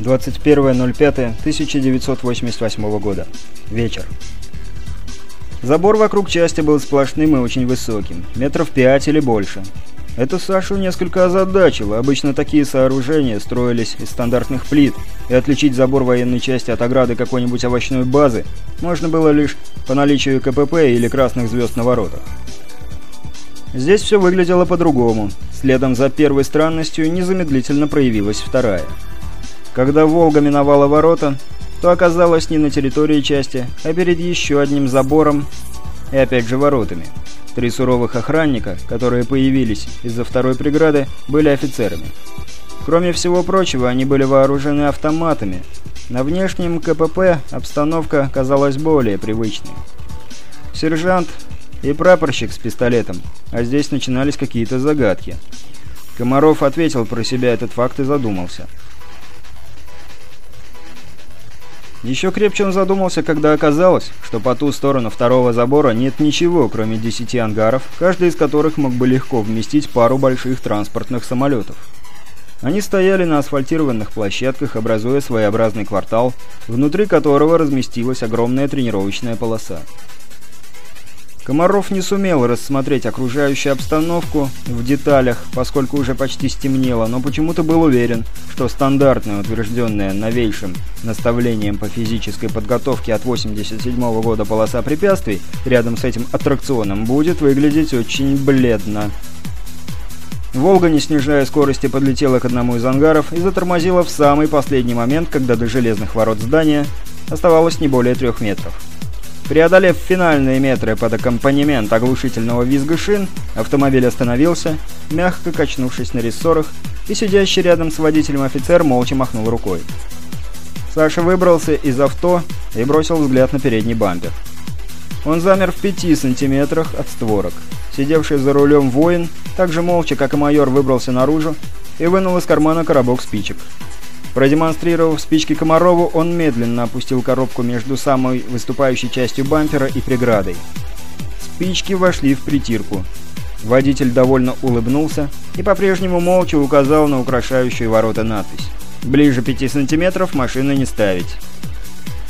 21.05.1988 года. Вечер. Забор вокруг части был сплошным и очень высоким, метров пять или больше. Это Сашу несколько озадачило. Обычно такие сооружения строились из стандартных плит, и отличить забор военной части от ограды какой-нибудь овощной базы можно было лишь по наличию КПП или красных звезд на воротах. Здесь все выглядело по-другому. Следом за первой странностью незамедлительно проявилась вторая. Когда «Волга» миновала ворота, то оказалась не на территории части, а перед еще одним забором и опять же воротами. Три суровых охранника, которые появились из-за второй преграды, были офицерами. Кроме всего прочего, они были вооружены автоматами. На внешнем КПП обстановка казалась более привычной. Сержант и прапорщик с пистолетом, а здесь начинались какие-то загадки. Комаров ответил про себя этот факт и задумался. Еще крепче он задумался, когда оказалось, что по ту сторону второго забора нет ничего, кроме десяти ангаров, каждый из которых мог бы легко вместить пару больших транспортных самолетов. Они стояли на асфальтированных площадках, образуя своеобразный квартал, внутри которого разместилась огромная тренировочная полоса. Комаров не сумел рассмотреть окружающую обстановку в деталях, поскольку уже почти стемнело, но почему-то был уверен, что стандартная, утвержденная новейшим наставлением по физической подготовке от 87 -го года полоса препятствий рядом с этим аттракционом будет выглядеть очень бледно. «Волга», не снижая скорости, подлетела к одному из ангаров и затормозила в самый последний момент, когда до железных ворот здания оставалось не более трех метров. Преодолев финальные метры под аккомпанемент оглушительного визга шин, автомобиль остановился, мягко качнувшись на рессорах, и сидящий рядом с водителем офицер молча махнул рукой. Саша выбрался из авто и бросил взгляд на передний бампер. Он замер в пяти сантиметрах от створок. Сидевший за рулем воин, так же молча, как и майор, выбрался наружу и вынул из кармана коробок спичек. Продемонстрировав спички Комарову, он медленно опустил коробку между самой выступающей частью бампера и преградой. Спички вошли в притирку. Водитель довольно улыбнулся и по-прежнему молча указал на украшающую ворота надпись. «Ближе 5 сантиметров машины не ставить».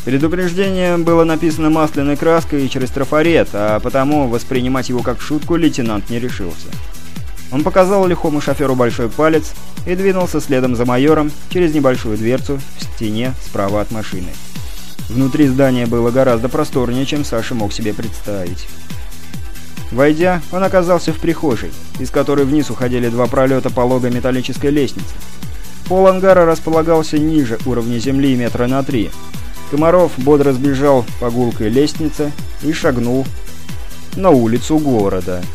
Предупреждение было написано масляной краской и через трафарет, а потому воспринимать его как шутку лейтенант не решился. Он показал лихому шоферу большой палец и двинулся следом за майором через небольшую дверцу в стене справа от машины. Внутри здания было гораздо просторнее, чем Саша мог себе представить. Войдя, он оказался в прихожей, из которой вниз уходили два пролета пологой металлической лестницы. Пол ангара располагался ниже уровня земли метра на три. Комаров бодро сбежал по гулкой лестнице и шагнул на улицу города –